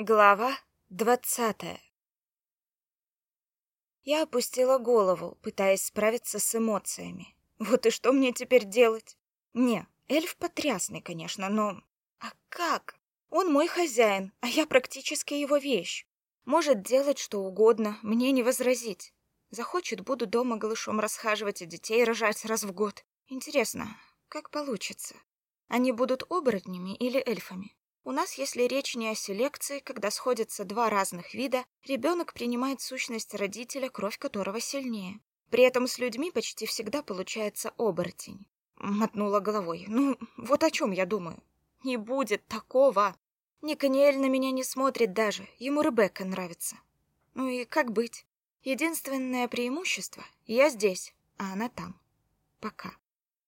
Глава двадцатая Я опустила голову, пытаясь справиться с эмоциями. Вот и что мне теперь делать? Не, эльф потрясный, конечно, но... А как? Он мой хозяин, а я практически его вещь. Может делать что угодно, мне не возразить. Захочет, буду дома голышом расхаживать и детей рожать раз в год. Интересно, как получится? Они будут оборотнями или эльфами? У нас, если речь не о селекции, когда сходятся два разных вида, ребенок принимает сущность родителя, кровь которого сильнее. При этом с людьми почти всегда получается оборотень. Мотнула головой. Ну, вот о чем я думаю. Не будет такого. Никаниэль на меня не смотрит даже. Ему Ребекка нравится. Ну и как быть? Единственное преимущество — я здесь, а она там. Пока.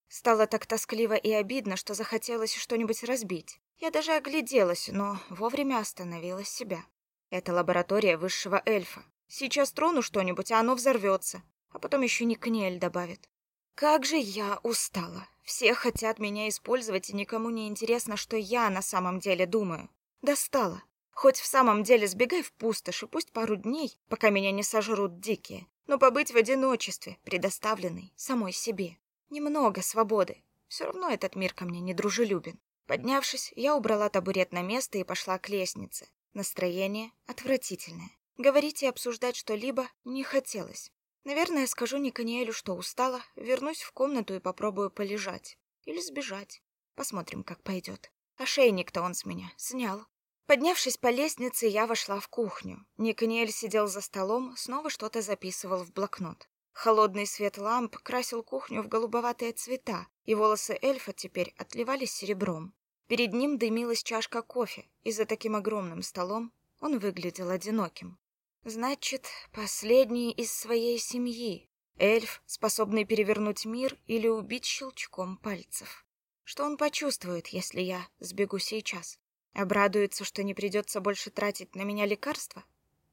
Стало так тоскливо и обидно, что захотелось что-нибудь разбить. Я даже огляделась, но вовремя остановила себя. Это лаборатория высшего эльфа. Сейчас трону что-нибудь, а оно взорвется. А потом еще Никаниэль добавит. Как же я устала. Все хотят меня использовать, и никому не интересно, что я на самом деле думаю. Достала. Хоть в самом деле сбегай в пустошь, и пусть пару дней, пока меня не сожрут дикие, но побыть в одиночестве, предоставленной самой себе. Немного свободы. Все равно этот мир ко мне недружелюбен. Поднявшись, я убрала табурет на место и пошла к лестнице. Настроение отвратительное. Говорить и обсуждать что-либо не хотелось. Наверное, скажу Никаниэлю, что устала, вернусь в комнату и попробую полежать. Или сбежать. Посмотрим, как пойдет. Ошейник-то он с меня снял. Поднявшись по лестнице, я вошла в кухню. Никаниэль сидел за столом, снова что-то записывал в блокнот. Холодный свет ламп красил кухню в голубоватые цвета, и волосы эльфа теперь отливались серебром. Перед ним дымилась чашка кофе, и за таким огромным столом он выглядел одиноким. Значит, последний из своей семьи. Эльф, способный перевернуть мир или убить щелчком пальцев. Что он почувствует, если я сбегу сейчас? Обрадуется, что не придется больше тратить на меня лекарства?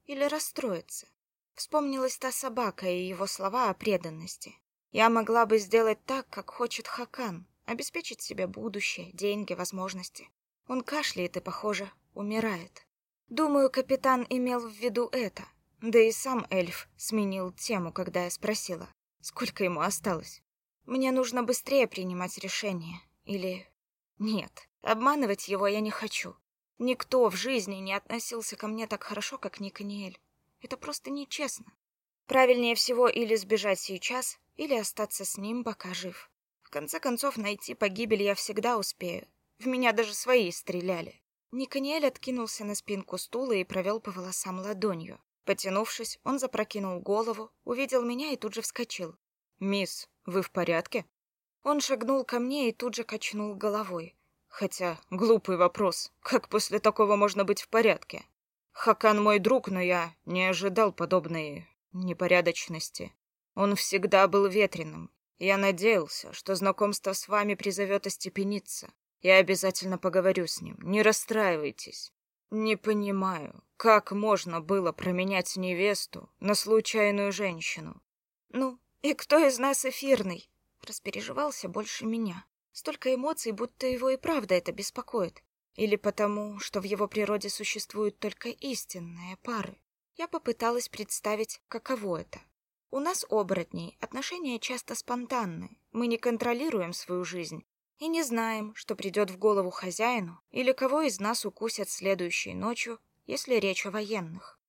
Или расстроится? Вспомнилась та собака и его слова о преданности. Я могла бы сделать так, как хочет Хакан, обеспечить себе будущее, деньги, возможности. Он кашляет и, похоже, умирает. Думаю, капитан имел в виду это. Да и сам эльф сменил тему, когда я спросила, сколько ему осталось. Мне нужно быстрее принимать решение. Или... Нет, обманывать его я не хочу. Никто в жизни не относился ко мне так хорошо, как Никаниэль. Это просто нечестно. Правильнее всего или сбежать сейчас, или остаться с ним, пока жив. В конце концов, найти погибель я всегда успею. В меня даже свои стреляли. Никаниэль откинулся на спинку стула и провел по волосам ладонью. Потянувшись, он запрокинул голову, увидел меня и тут же вскочил. «Мисс, вы в порядке?» Он шагнул ко мне и тут же качнул головой. Хотя, глупый вопрос, как после такого можно быть в порядке? Хакан мой друг, но я не ожидал подобной непорядочности. Он всегда был ветреным, я надеялся, что знакомство с вами призовет остепениться. Я обязательно поговорю с ним. Не расстраивайтесь. Не понимаю, как можно было променять невесту на случайную женщину. Ну, и кто из нас эфирный? Распереживался больше меня. Столько эмоций, будто его и правда это беспокоит. Или потому, что в его природе существуют только истинные пары. Я попыталась представить, каково это у нас, оборотней, отношения часто спонтанны. Мы не контролируем свою жизнь и не знаем, что придет в голову хозяину или кого из нас укусят следующей ночью, если речь о военных.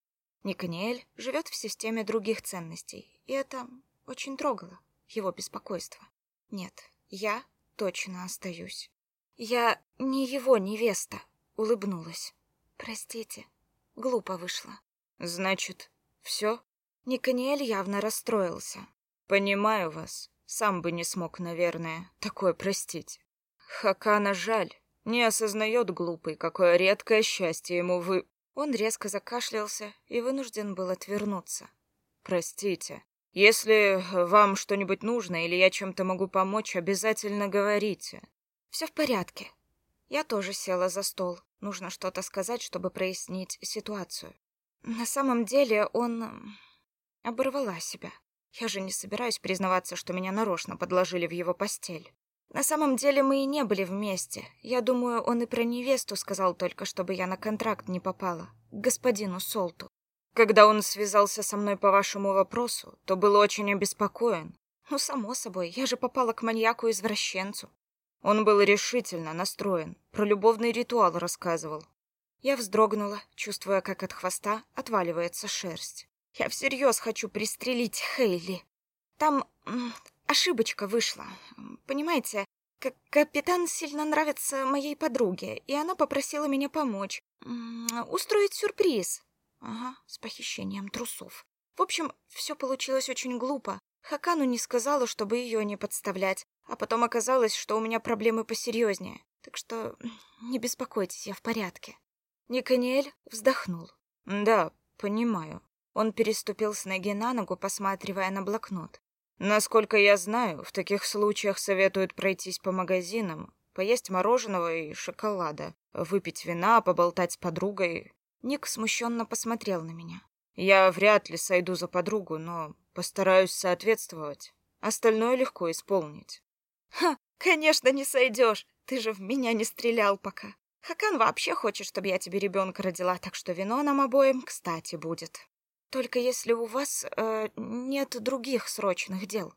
Никаниэль живет в системе других ценностей, и это очень трогало его беспокойство. Нет, я точно остаюсь. Я не его невеста, улыбнулась. Простите, глупо вышло. Значит, все? Никаниэль явно расстроился. «Понимаю вас. Сам бы не смог, наверное, такое простить. Хакана жаль. Не осознает глупый, какое редкое счастье ему вы...» Он резко закашлялся и вынужден был отвернуться. «Простите. Если вам что-нибудь нужно или я чем-то могу помочь, обязательно говорите». «Все в порядке». Я тоже села за стол. Нужно что-то сказать, чтобы прояснить ситуацию. На самом деле он... Оборвала себя. Я же не собираюсь признаваться, что меня нарочно подложили в его постель. На самом деле мы и не были вместе. Я думаю, он и про невесту сказал только, чтобы я на контракт не попала. К господину Солту. Когда он связался со мной по вашему вопросу, то был очень обеспокоен. Ну, само собой, я же попала к маньяку-извращенцу. Он был решительно настроен, про любовный ритуал рассказывал. Я вздрогнула, чувствуя, как от хвоста отваливается шерсть. Я всерьез хочу пристрелить Хейли. Там ошибочка вышла. Понимаете, капитан сильно нравится моей подруге, и она попросила меня помочь. Устроить сюрприз. Ага, с похищением трусов. В общем, все получилось очень глупо. Хакану не сказала, чтобы ее не подставлять, а потом оказалось, что у меня проблемы посерьезнее. Так что не беспокойтесь, я в порядке. Никаниэль вздохнул. Да, понимаю. Он переступил с ноги на ногу, посматривая на блокнот. Насколько я знаю, в таких случаях советуют пройтись по магазинам, поесть мороженого и шоколада, выпить вина, поболтать с подругой. Ник смущенно посмотрел на меня. Я вряд ли сойду за подругу, но постараюсь соответствовать. Остальное легко исполнить. Ха, конечно, не сойдешь. Ты же в меня не стрелял пока. Хакан вообще хочет, чтобы я тебе ребенка родила, так что вино нам обоим кстати будет. Только если у вас э, нет других срочных дел.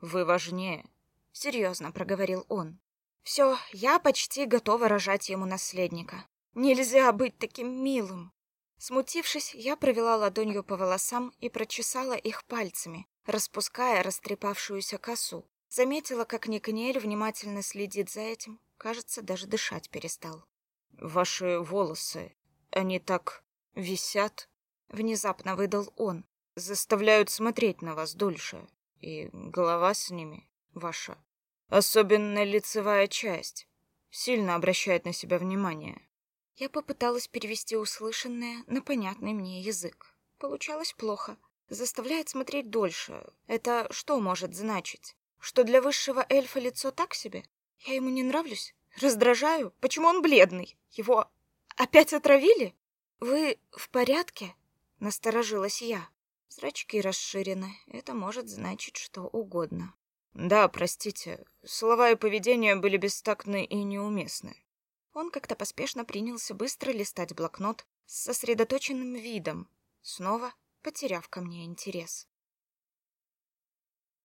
Вы важнее, серьезно проговорил он. Все, я почти готова рожать ему наследника. Нельзя быть таким милым. Смутившись, я провела ладонью по волосам и прочесала их пальцами, распуская растрепавшуюся косу. Заметила, как Никаниэль внимательно следит за этим. Кажется, даже дышать перестал. «Ваши волосы, они так висят?» Внезапно выдал он. Заставляют смотреть на вас дольше. И голова с ними ваша. Особенно лицевая часть. Сильно обращает на себя внимание. Я попыталась перевести услышанное на понятный мне язык. Получалось плохо. Заставляет смотреть дольше. Это что может значить? Что для высшего эльфа лицо так себе? Я ему не нравлюсь? Раздражаю? Почему он бледный? Его опять отравили? Вы в порядке? Насторожилась я. Зрачки расширены. Это может значить что угодно. Да, простите. Слова и поведение были бестактны и неуместны. Он как-то поспешно принялся быстро листать блокнот с сосредоточенным видом, снова потеряв ко мне интерес.